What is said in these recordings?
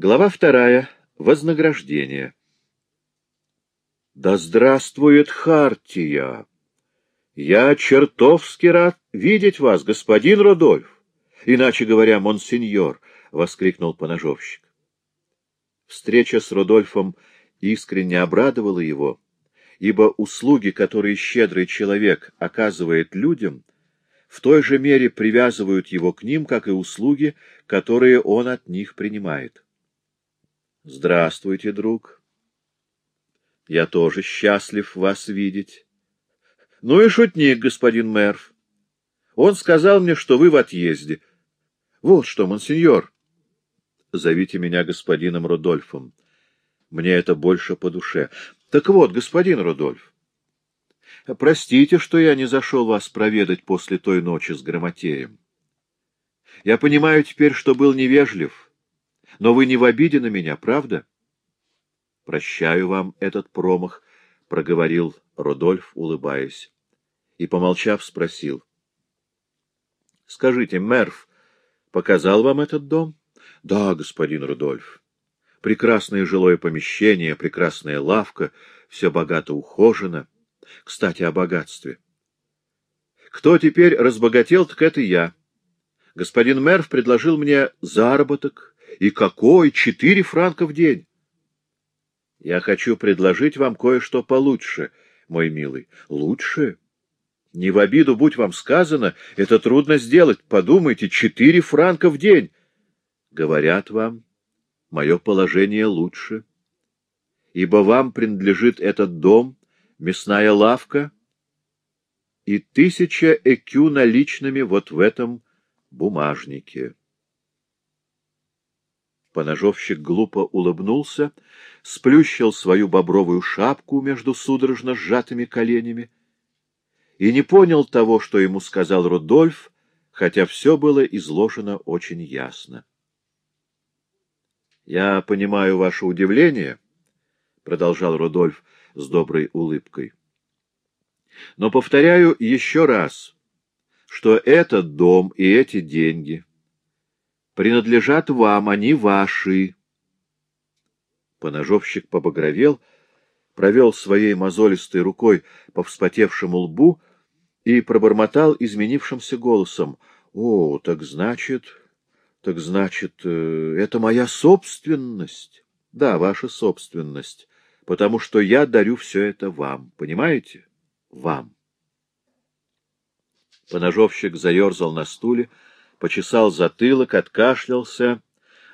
Глава вторая. Вознаграждение. Да здравствует Хартия! Я чертовски рад видеть вас, господин Рудольф, иначе говоря, монсеньор, — воскликнул поножовщик. Встреча с Рудольфом искренне обрадовала его, ибо услуги, которые щедрый человек оказывает людям, в той же мере привязывают его к ним, как и услуги, которые он от них принимает. Здравствуйте, друг. Я тоже счастлив вас видеть. Ну и шутник, господин мэр. Он сказал мне, что вы в отъезде. Вот что, монсеньор. Зовите меня господином Рудольфом. Мне это больше по душе. Так вот, господин Рудольф, простите, что я не зашел вас проведать после той ночи с Грамотеем. Я понимаю теперь, что был невежлив, но вы не в обиде на меня, правда? Прощаю вам этот промах, — проговорил Рудольф, улыбаясь. И, помолчав, спросил. — Скажите, Мерв показал вам этот дом? — Да, господин Рудольф. Прекрасное жилое помещение, прекрасная лавка, все богато ухожено. Кстати, о богатстве. Кто теперь разбогател, так это я. Господин Мерв предложил мне заработок. И какой? Четыре франка в день. Я хочу предложить вам кое-что получше, мой милый. Лучше? Не в обиду, будь вам сказано, это трудно сделать. Подумайте, четыре франка в день. Говорят вам, мое положение лучше, ибо вам принадлежит этот дом, мясная лавка и тысяча экю наличными вот в этом бумажнике. Поножовщик глупо улыбнулся, сплющил свою бобровую шапку между судорожно сжатыми коленями и не понял того, что ему сказал Рудольф, хотя все было изложено очень ясно. — Я понимаю ваше удивление, — продолжал Рудольф с доброй улыбкой. — Но повторяю еще раз, что этот дом и эти деньги принадлежат вам, они ваши. Поножовщик побагровел, провел своей мозолистой рукой по вспотевшему лбу и пробормотал изменившимся голосом. — О, так значит, так значит, э, это моя собственность? — Да, ваша собственность, потому что я дарю все это вам, понимаете? Вам. Поножовщик заерзал на стуле, почесал затылок, откашлялся,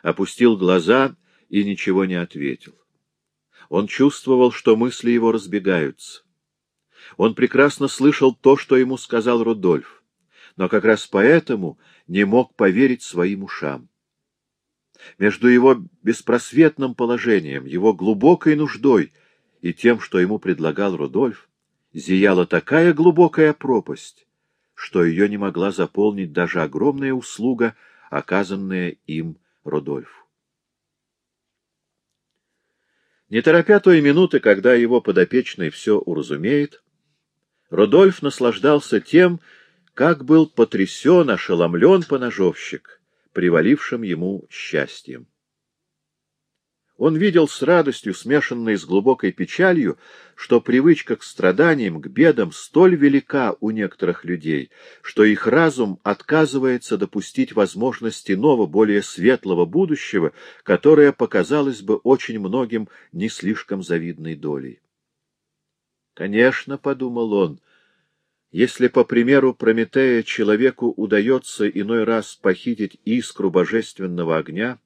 опустил глаза и ничего не ответил. Он чувствовал, что мысли его разбегаются. Он прекрасно слышал то, что ему сказал Рудольф, но как раз поэтому не мог поверить своим ушам. Между его беспросветным положением, его глубокой нуждой и тем, что ему предлагал Рудольф, зияла такая глубокая пропасть, что ее не могла заполнить даже огромная услуга, оказанная им Рудольфу. Не торопя той минуты, когда его подопечный все уразумеет, Рудольф наслаждался тем, как был потрясен, ошеломлен поножовщик, привалившим ему счастьем. Он видел с радостью, смешанной с глубокой печалью, что привычка к страданиям, к бедам столь велика у некоторых людей, что их разум отказывается допустить возможность иного, более светлого будущего, которое показалось бы очень многим не слишком завидной долей. Конечно, — подумал он, — если, по примеру Прометея, человеку удается иной раз похитить искру божественного огня,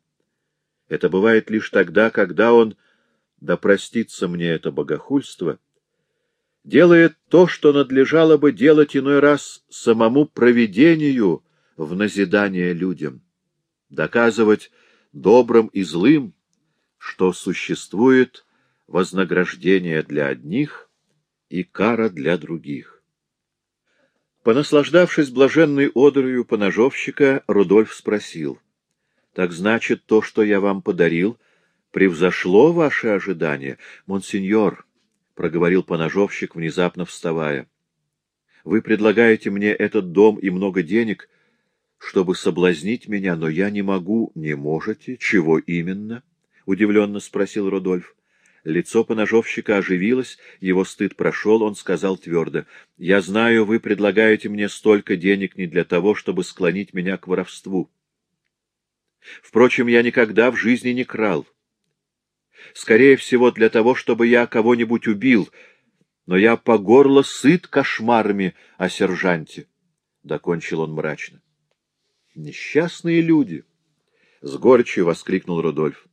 это бывает лишь тогда, когда он, да простится мне это богохульство, делает то, что надлежало бы делать иной раз самому провидению в назидание людям, доказывать добрым и злым, что существует вознаграждение для одних и кара для других. Понаслаждавшись блаженной одурью поножовщика, Рудольф спросил — так значит, то, что я вам подарил, превзошло ваши ожидания? Монсеньор, — проговорил поножовщик, внезапно вставая, — вы предлагаете мне этот дом и много денег, чтобы соблазнить меня, но я не могу. — Не можете? Чего именно? — удивленно спросил Рудольф. Лицо поножовщика оживилось, его стыд прошел, он сказал твердо. — Я знаю, вы предлагаете мне столько денег не для того, чтобы склонить меня к воровству. Впрочем, я никогда в жизни не крал. Скорее всего, для того, чтобы я кого-нибудь убил, но я по горло сыт кошмарами о сержанте. — докончил он мрачно. Несчастные люди! — с горечью воскликнул Рудольф.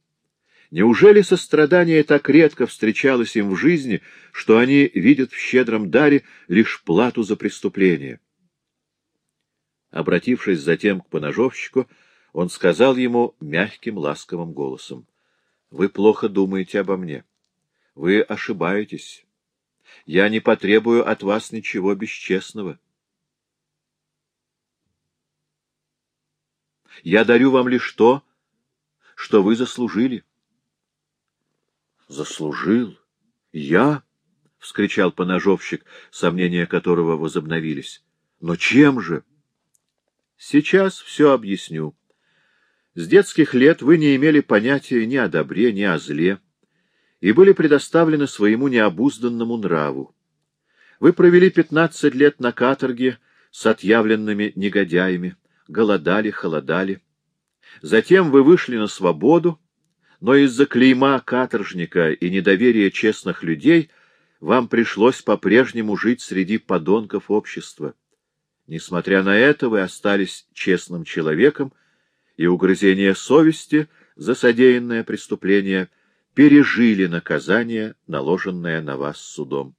Неужели сострадание так редко встречалось им в жизни, что они видят в щедром даре лишь плату за преступление? Обратившись затем к поножовщику, он сказал ему мягким, ласковым голосом, — Вы плохо думаете обо мне. Вы ошибаетесь. Я не потребую от вас ничего бесчестного. Я дарю вам лишь то, что вы заслужили. — Заслужил? Я? — вскричал поножовщик, сомнения которого возобновились. — Но чем же? — Сейчас все объясню. С детских лет вы не имели понятия ни о добре, ни о зле, и были предоставлены своему необузданному нраву. Вы провели пятнадцать лет на каторге с отъявленными негодяями, голодали, холодали. Затем вы вышли на свободу, но из-за клейма каторжника и недоверия честных людей вам пришлось по-прежнему жить среди подонков общества. Несмотря на это, вы остались честным человеком, и угрызение совести за содеянное преступление пережили наказание, наложенное на вас судом.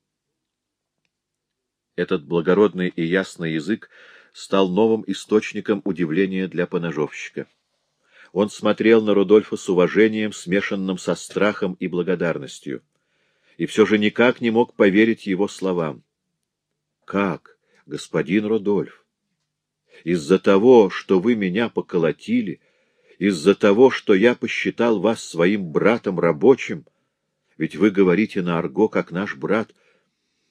Этот благородный и ясный язык стал новым источником удивления для поножовщика. Он смотрел на Рудольфа с уважением, смешанным со страхом и благодарностью, и все же никак не мог поверить его словам. — Как, господин Рудольф? Из-за того, что вы меня поколотили, из-за того, что я посчитал вас своим братом рабочим, ведь вы говорите на арго, как наш брат,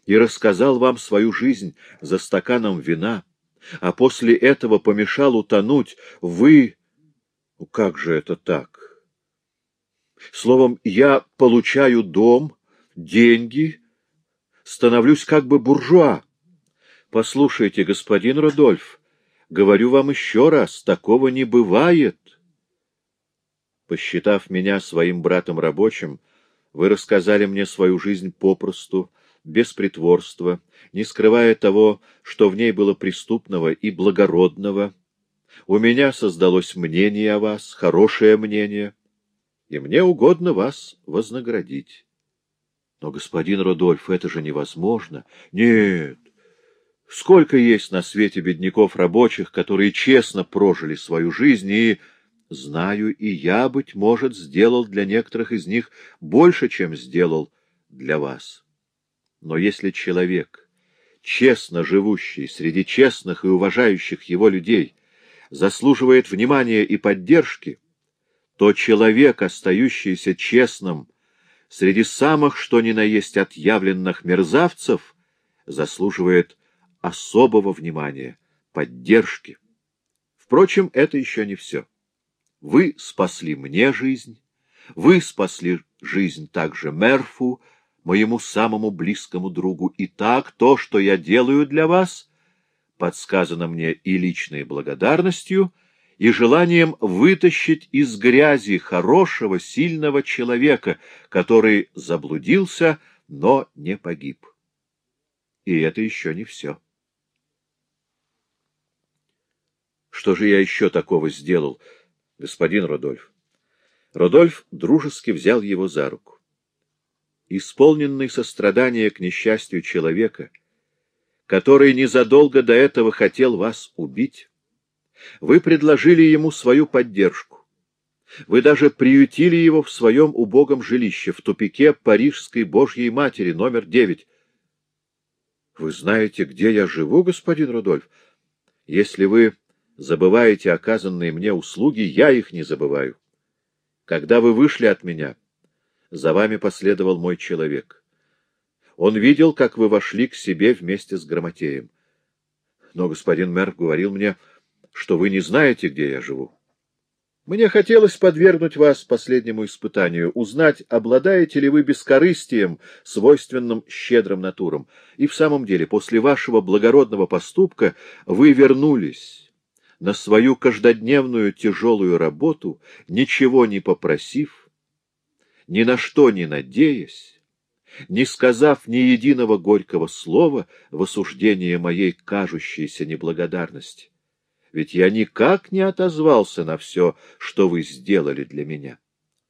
и рассказал вам свою жизнь за стаканом вина, — а после этого помешал утонуть, вы... Ну, как же это так? Словом, я получаю дом, деньги, становлюсь как бы буржуа. Послушайте, господин Рудольф, говорю вам еще раз, такого не бывает. Посчитав меня своим братом рабочим, вы рассказали мне свою жизнь попросту, без притворства, не скрывая того, что в ней было преступного и благородного. У меня создалось мнение о вас, хорошее мнение, и мне угодно вас вознаградить. Но, господин Рудольф, это же невозможно. Нет. Сколько есть на свете бедняков рабочих, которые честно прожили свою жизнь и... Знаю, и я, быть может, сделал для некоторых из них больше, чем сделал для вас. Но если человек, честно живущий среди честных и уважающих его людей, заслуживает внимания и поддержки, то человек, остающийся честным среди самых, что ни на есть отъявленных мерзавцев, заслуживает особого внимания, поддержки. Впрочем, это еще не все. Вы спасли мне жизнь, вы спасли жизнь также Мерфу, моему самому близкому другу. И так то, что я делаю для вас, подсказано мне и личной благодарностью, и желанием вытащить из грязи хорошего, сильного человека, который заблудился, но не погиб. И это еще не все. Что же я еще такого сделал, господин Родольф? Родольф дружески взял его за руку исполненный сострадания к несчастью человека, который незадолго до этого хотел вас убить, вы предложили ему свою поддержку. Вы даже приютили его в своем убогом жилище в тупике Парижской Божьей Матери, номер девять. Вы знаете, где я живу, господин Рудольф? Если вы забываете оказанные мне услуги, я их не забываю. Когда вы вышли от меня, за вами последовал мой человек. Он видел, как вы вошли к себе вместе с Грамотеем. Но господин мэр говорил мне, что вы не знаете, где я живу. Мне хотелось подвергнуть вас последнему испытанию, узнать, обладаете ли вы бескорыстием, свойственным щедрым натурам. И в самом деле, после вашего благородного поступка вы вернулись на свою каждодневную тяжелую работу, ничего не попросив, ни на что не надеясь, не сказав ни единого горького слова в осуждение моей кажущейся неблагодарности ведь я никак не отозвался на все, что вы сделали для меня.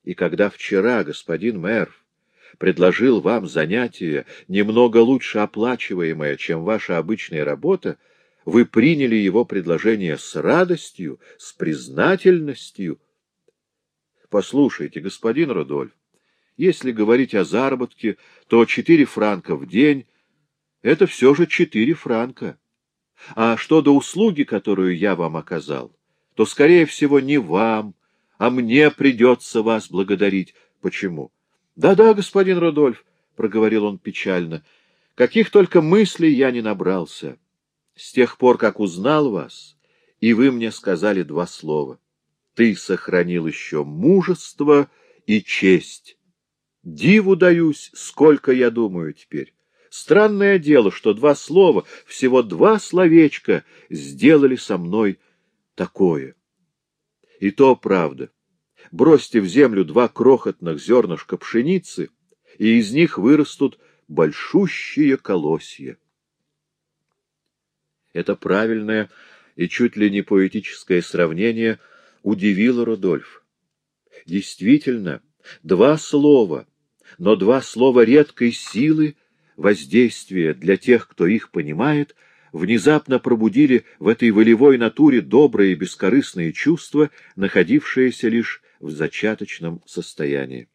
И когда вчера господин мэр предложил вам занятие, немного лучше оплачиваемое, чем ваша обычная работа, вы приняли его предложение с радостью, с признательностью. Послушайте, господин Рудольф, если говорить о заработке, то четыре франка в день — это все же четыре франка. А что до услуги, которую я вам оказал, то, скорее всего, не вам, а мне придется вас благодарить. Почему? Да — Да-да, господин Рудольф, — проговорил он печально, — каких только мыслей я не набрался. С тех пор, как узнал вас, и вы мне сказали два слова. Ты сохранил еще мужество и честь. Диву даюсь, сколько я думаю теперь. Странное дело, что два слова, всего два словечка сделали со мной такое. И то правда. Бросьте в землю два крохотных зернышка пшеницы, и из них вырастут большущие колосья. Это правильное и чуть ли не поэтическое сравнение удивило Рудольф. Действительно, два слова, но два слова редкой силы воздействия для тех, кто их понимает, внезапно пробудили в этой волевой натуре добрые и бескорыстные чувства, находившиеся лишь в зачаточном состоянии.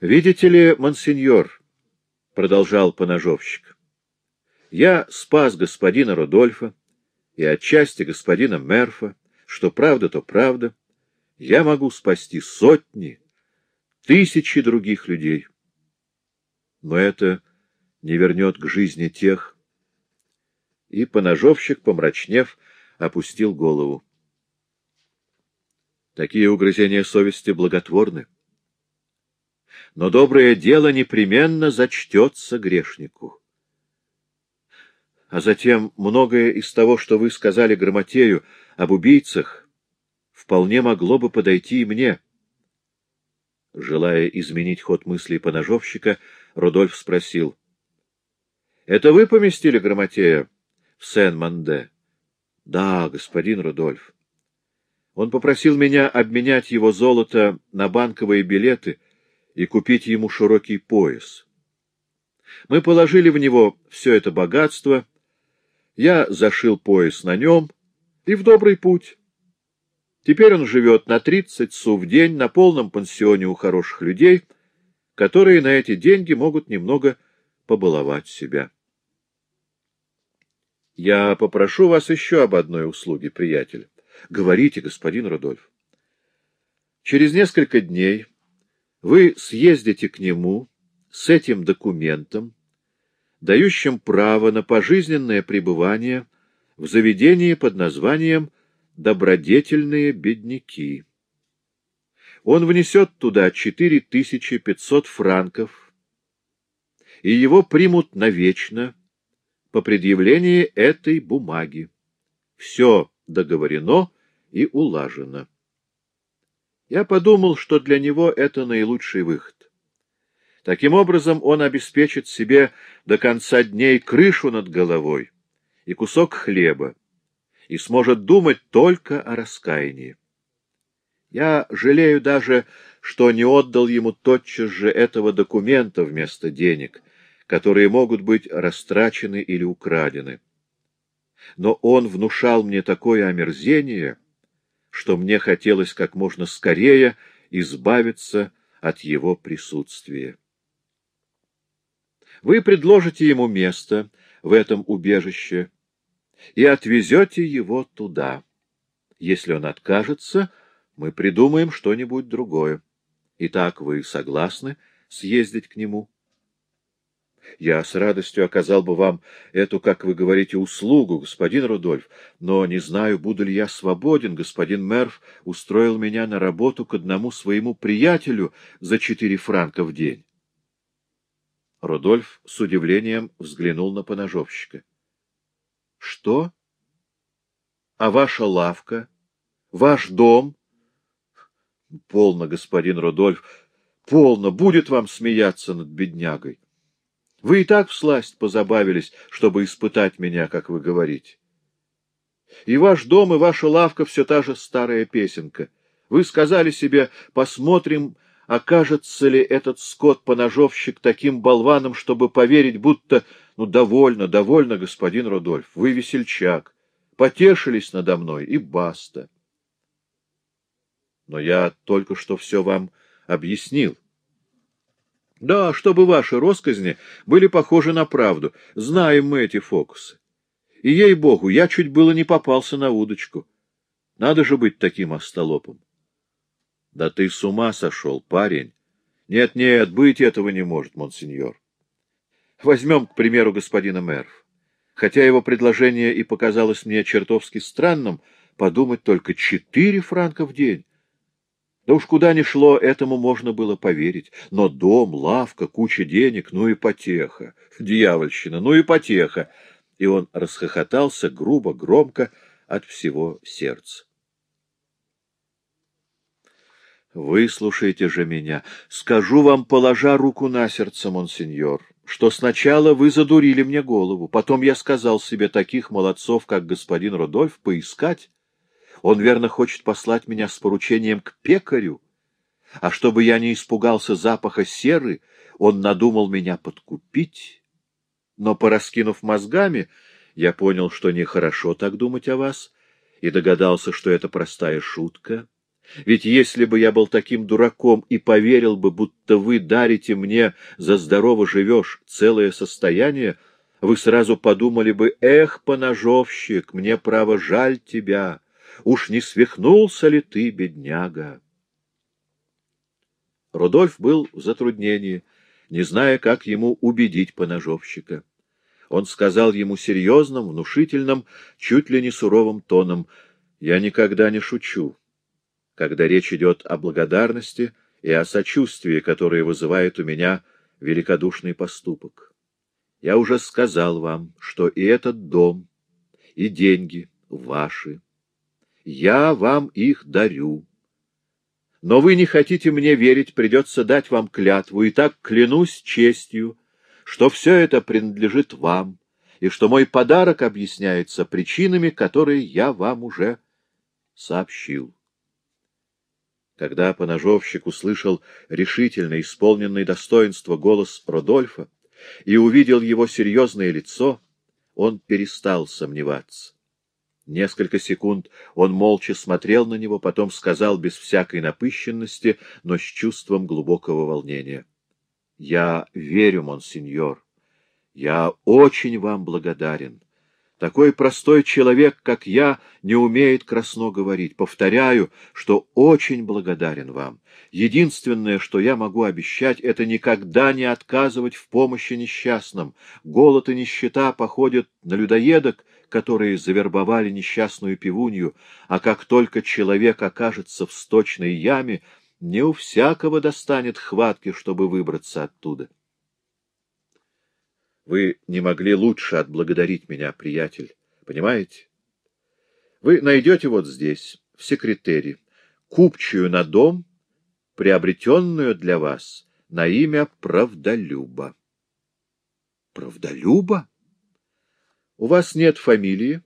«Видите ли, монсеньор, — продолжал поножовщик, — я спас господина Рудольфа и отчасти господина Мерфа, что правда, то правда, я могу спасти сотни, тысячи других людей» но это не вернет к жизни тех. И поножовщик, помрачнев, опустил голову. Такие угрызения совести благотворны. Но доброе дело непременно зачтется грешнику. А затем многое из того, что вы сказали Грамотею об убийцах, вполне могло бы подойти и мне. Желая изменить ход мыслей поножовщика, Рудольф спросил. — Это вы поместили Грамотея в Сен-Манде? — Да, господин Рудольф. Он попросил меня обменять его золото на банковые билеты и купить ему широкий пояс. Мы положили в него все это богатство, я зашил пояс на нем и в добрый путь. Теперь он живет на тридцать су в день на полном пансионе у хороших людей — которые на эти деньги могут немного побаловать себя. Я попрошу вас еще об одной услуге, приятель. Говорите, господин Рудольф. Через несколько дней вы съездите к нему с этим документом, дающим право на пожизненное пребывание в заведении под названием «Добродетельные бедняки» он внесет туда 4500 франков, и его примут навечно по предъявлении этой бумаги. Все договорено и улажено. Я подумал, что для него это наилучший выход. Таким образом, он обеспечит себе до конца дней крышу над головой и кусок хлеба, и сможет думать только о раскаянии. Я жалею даже, что не отдал ему тотчас же этого документа вместо денег, которые могут быть растрачены или украдены. Но он внушал мне такое омерзение, что мне хотелось как можно скорее избавиться от его присутствия. Вы предложите ему место в этом убежище и отвезете его туда. Если он откажется, — мы придумаем что-нибудь другое. Итак, вы согласны съездить к нему? Я с радостью оказал бы вам эту, как вы говорите, услугу, господин Рудольф, но не знаю, буду ли я свободен. Господин Мерв устроил меня на работу к одному своему приятелю за четыре франка в день. Рудольф с удивлением взглянул на поножовщика. — Что? А ваша лавка? Ваш дом? — Полно, господин Рудольф, полно, будет вам смеяться над беднягой. Вы и так всласть позабавились, чтобы испытать меня, как вы говорите. И ваш дом, и ваша лавка — все та же старая песенка. Вы сказали себе, посмотрим, окажется ли этот скот-поножовщик таким болваном, чтобы поверить, будто... Ну, довольно, довольно, господин Рудольф, вы весельчак. Потешились надо мной, и баста. Но я только что все вам объяснил. Да, чтобы ваши росказни были похожи на правду. Знаем мы эти фокусы. И, ей-богу, я чуть было не попался на удочку. Надо же быть таким остолопом. Да ты с ума сошел, парень. Нет-нет, быть этого не может, монсеньор. Возьмем, к примеру, господина Мерв. Хотя его предложение и показалось мне чертовски странным, подумать только четыре франка в день. Да уж куда ни шло, этому можно было поверить. Но дом, лавка, куча денег, ну и потеха. Дьявольщина, ну и потеха. И он расхохотался грубо, громко, от всего сердца. Выслушайте же меня. Скажу вам, положа руку на сердце, монсеньор, что сначала вы задурили мне голову, потом я сказал себе таких молодцов, как господин Рудольф, поискать, он, верно, хочет послать меня с поручением к пекарю. А чтобы я не испугался запаха серы, он надумал меня подкупить. Но, пораскинув мозгами, я понял, что нехорошо так думать о вас, и догадался, что это простая шутка. Ведь если бы я был таким дураком и поверил бы, будто вы дарите мне за здорово живешь целое состояние, вы сразу подумали бы, эх, поножовщик, мне право жаль тебя, Уж не свихнулся ли ты, бедняга? Рудольф был в затруднении, не зная, как ему убедить поножовщика. Он сказал ему серьезным, внушительным, чуть ли не суровым тоном, «Я никогда не шучу, когда речь идет о благодарности и о сочувствии, которое вызывает у меня великодушный поступок. Я уже сказал вам, что и этот дом, и деньги ваши, я вам их дарю. Но вы не хотите мне верить, придется дать вам клятву, и так клянусь честью, что все это принадлежит вам, и что мой подарок объясняется причинами, которые я вам уже сообщил. Когда поножовщик услышал решительно исполненный достоинства голос Родольфа и увидел его серьезное лицо, он перестал сомневаться. Несколько секунд он молча смотрел на него, потом сказал без всякой напыщенности, но с чувством глубокого волнения. — Я верю, монсеньор. Я очень вам благодарен. Такой простой человек, как я, не умеет красно говорить. Повторяю, что очень благодарен вам. Единственное, что я могу обещать, это никогда не отказывать в помощи несчастным. Голод и нищета походят на людоедок, которые завербовали несчастную пивунью, а как только человек окажется в сточной яме, не у всякого достанет хватки, чтобы выбраться оттуда. Вы не могли лучше отблагодарить меня, приятель, понимаете? Вы найдете вот здесь, в секретаре, купчую на дом, приобретенную для вас на имя Правдолюба. Правдолюба? У вас нет фамилии,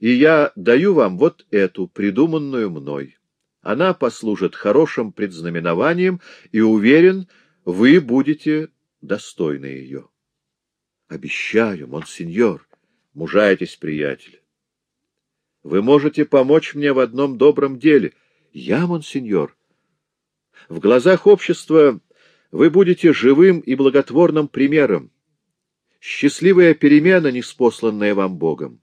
и я даю вам вот эту, придуманную мной. Она послужит хорошим предзнаменованием, и, уверен, вы будете достойны ее. Обещаю, монсеньор, мужайтесь, приятель. Вы можете помочь мне в одном добром деле. Я, монсеньор. В глазах общества вы будете живым и благотворным примером. Счастливая перемена, неспосланная вам Богом,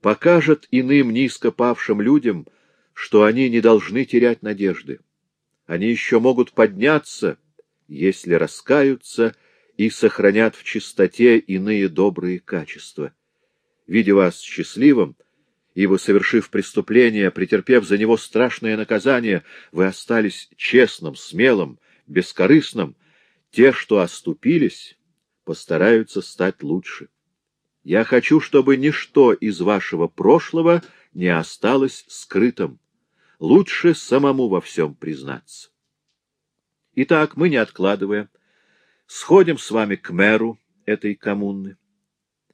покажет иным низко павшим людям, что они не должны терять надежды. Они еще могут подняться, если раскаются и сохранят в чистоте иные добрые качества. Видя вас счастливым, ибо, совершив преступление, претерпев за него страшное наказание, вы остались честным, смелым, бескорыстным, те, что оступились, постараются стать лучше. Я хочу, чтобы ничто из вашего прошлого не осталось скрытым. Лучше самому во всем признаться. Итак, мы, не откладывая, сходим с вами к мэру этой коммуны.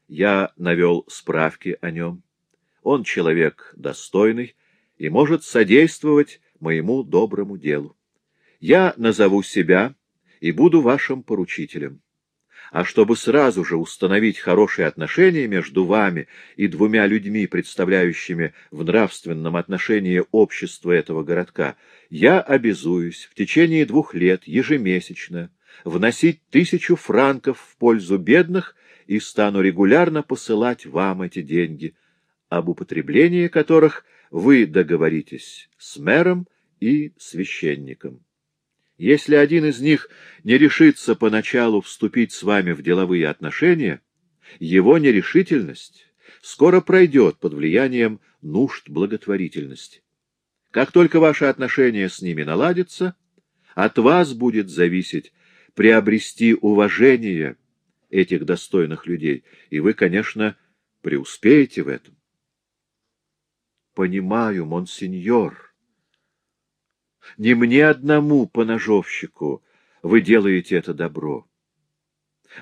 Я навел справки о нем. Он человек достойный и может содействовать моему доброму делу. Я назову себя и буду вашим поручителем. А чтобы сразу же установить хорошие отношения между вами и двумя людьми, представляющими в нравственном отношении общество этого городка, я обязуюсь в течение двух лет ежемесячно вносить тысячу франков в пользу бедных и стану регулярно посылать вам эти деньги — об употреблении которых вы договоритесь с мэром и священником. Если один из них не решится поначалу вступить с вами в деловые отношения, его нерешительность скоро пройдет под влиянием нужд благотворительности. Как только ваши отношения с ними наладятся, от вас будет зависеть приобрести уважение этих достойных людей, и вы, конечно, преуспеете в этом понимаю, монсеньор. Не мне одному, поножовщику, вы делаете это добро,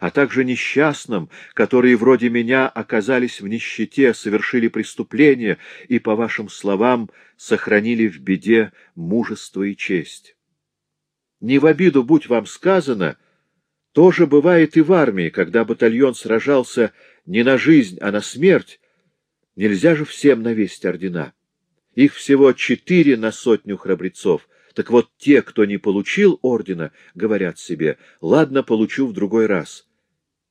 а также несчастным, которые вроде меня оказались в нищете, совершили преступление и, по вашим словам, сохранили в беде мужество и честь. Не в обиду, будь вам сказано, тоже бывает и в армии, когда батальон сражался не на жизнь, а на смерть, Нельзя же всем навесить ордена. Их всего четыре на сотню храбрецов. Так вот, те, кто не получил ордена, говорят себе, ладно, получу в другой раз.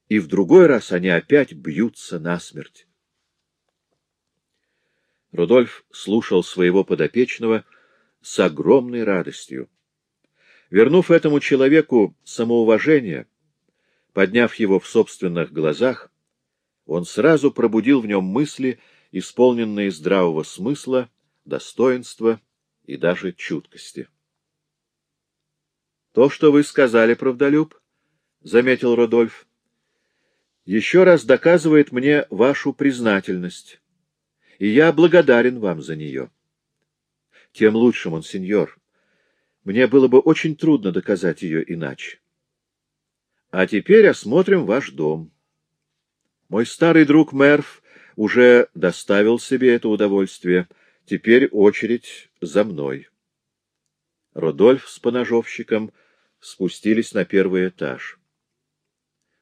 И в другой раз они опять бьются насмерть. Рудольф слушал своего подопечного с огромной радостью. Вернув этому человеку самоуважение, подняв его в собственных глазах, он сразу пробудил в нем мысли исполненные здравого смысла, достоинства и даже чуткости. — То, что вы сказали, правдолюб, — заметил Рудольф, — еще раз доказывает мне вашу признательность, и я благодарен вам за нее. Тем лучше, монсеньор. Мне было бы очень трудно доказать ее иначе. А теперь осмотрим ваш дом. Мой старый друг Мерв уже доставил себе это удовольствие. Теперь очередь за мной. Родольф с поножовщиком спустились на первый этаж.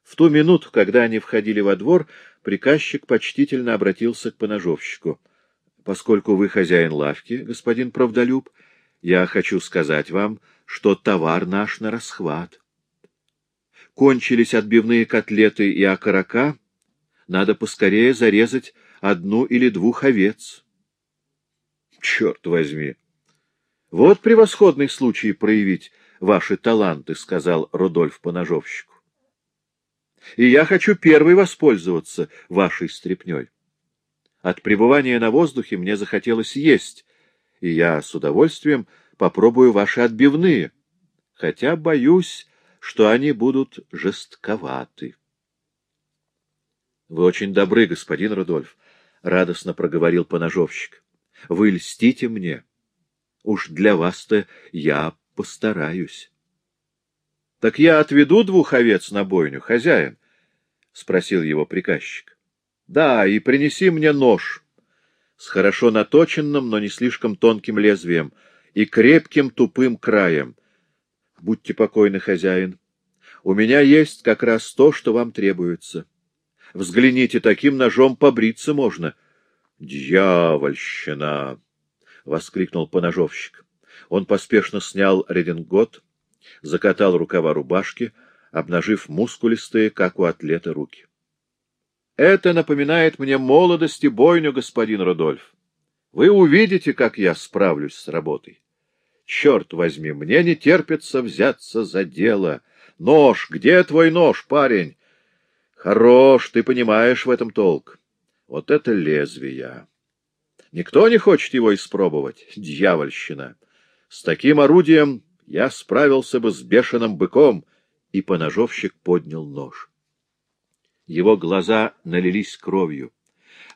В ту минуту, когда они входили во двор, приказчик почтительно обратился к поножовщику. — Поскольку вы хозяин лавки, господин Правдолюб, я хочу сказать вам, что товар наш на расхват. Кончились отбивные котлеты и окорока, надо поскорее зарезать одну или двух овец. Черт возьми! Вот превосходный случай проявить ваши таланты, — сказал Рудольф поножовщику. И я хочу первый воспользоваться вашей стряпней. От пребывания на воздухе мне захотелось есть, и я с удовольствием попробую ваши отбивные, хотя боюсь, что они будут жестковаты. — Вы очень добры, господин Рудольф, — радостно проговорил поножовщик. — Вы льстите мне. Уж для вас-то я постараюсь. — Так я отведу двух овец на бойню, хозяин? — спросил его приказчик. — Да, и принеси мне нож с хорошо наточенным, но не слишком тонким лезвием и крепким тупым краем. Будьте покойны, хозяин. У меня есть как раз то, что вам требуется. — Взгляните, таким ножом побриться можно. — Дьявольщина! — воскликнул поножовщик. Он поспешно снял редингот, закатал рукава рубашки, обнажив мускулистые, как у атлета, руки. — Это напоминает мне молодость и бойню, господин Рудольф. Вы увидите, как я справлюсь с работой. Черт возьми, мне не терпится взяться за дело. Нож! Где твой нож, парень? Хорош, ты понимаешь в этом толк. Вот это лезвие. Никто не хочет его испробовать. Дьявольщина! С таким орудием я справился бы с бешеным быком, и поножовщик поднял нож. Его глаза налились кровью.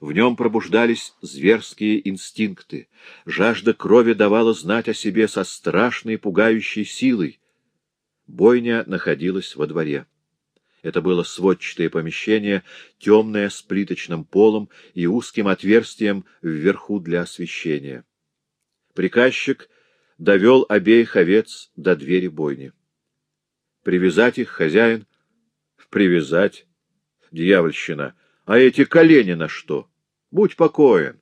В нем пробуждались зверские инстинкты. Жажда крови давала знать о себе со страшной пугающей силой. Бойня находилась во дворе. Это было сводчатое помещение, темное с плиточным полом и узким отверстием вверху для освещения. Приказчик довел обеих овец до двери бойни. Привязать их хозяин? Привязать. Дьявольщина. А эти колени на что? Будь покоен.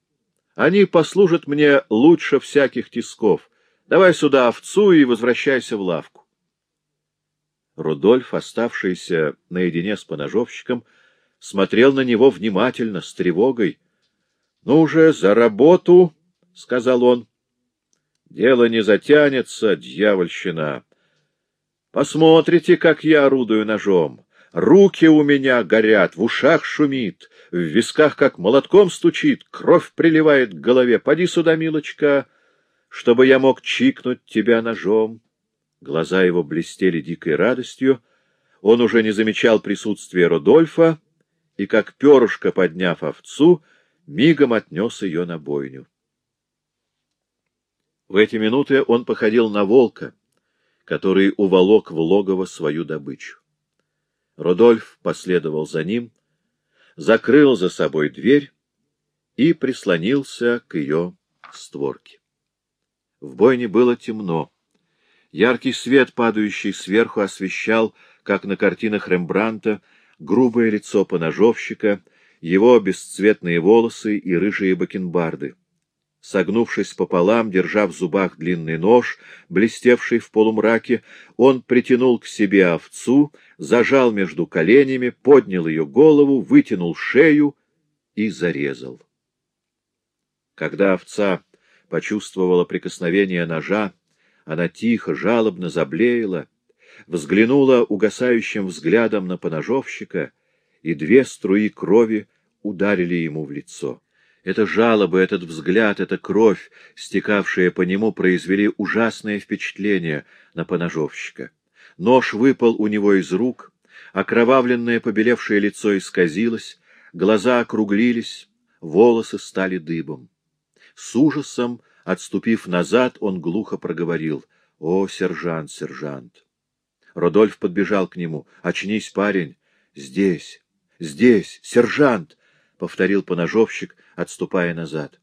Они послужат мне лучше всяких тисков. Давай сюда овцу и возвращайся в лавку. Рудольф, оставшийся наедине с поножовщиком, смотрел на него внимательно, с тревогой. — Ну уже за работу, — сказал он. — Дело не затянется, дьявольщина. Посмотрите, как я орудую ножом. Руки у меня горят, в ушах шумит, в висках как молотком стучит, кровь приливает к голове. Поди сюда, милочка, чтобы я мог чикнуть тебя ножом. Глаза его блестели дикой радостью. Он уже не замечал присутствия Родольфа, и, как перышко подняв овцу, мигом отнес ее на бойню. В эти минуты он походил на волка — который уволок в логово свою добычу. Рудольф последовал за ним, закрыл за собой дверь и прислонился к ее створке. В бойне было темно. Яркий свет, падающий сверху, освещал, как на картинах Рембранта, грубое лицо поножовщика, его бесцветные волосы и рыжие бакенбарды. Согнувшись пополам, держа в зубах длинный нож, блестевший в полумраке, он притянул к себе овцу, зажал между коленями, поднял ее голову, вытянул шею и зарезал. Когда овца почувствовала прикосновение ножа, она тихо, жалобно заблеяла, взглянула угасающим взглядом на поножовщика, и две струи крови ударили ему в лицо. Эта жалоба, этот взгляд, эта кровь, стекавшая по нему, произвели ужасное впечатление на поножовщика. Нож выпал у него из рук, окровавленное побелевшее лицо исказилось, глаза округлились, волосы стали дыбом. С ужасом, отступив назад, он глухо проговорил. — О, сержант, сержант! Родольф подбежал к нему. — Очнись, парень! Здесь! Здесь! Сержант! — повторил поножовщик, отступая назад.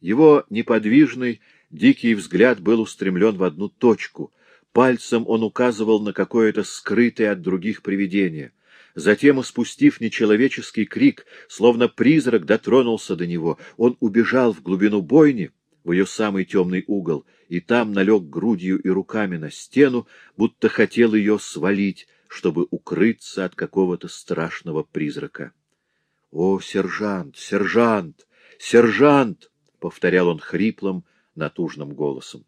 Его неподвижный, дикий взгляд был устремлен в одну точку. Пальцем он указывал на какое-то скрытое от других привидение. Затем, испустив нечеловеческий крик, словно призрак дотронулся до него, он убежал в глубину бойни, в ее самый темный угол, и там налег грудью и руками на стену, будто хотел ее свалить, чтобы укрыться от какого-то страшного призрака. «О, сержант, сержант, сержант!» — повторял он хриплым, натужным голосом.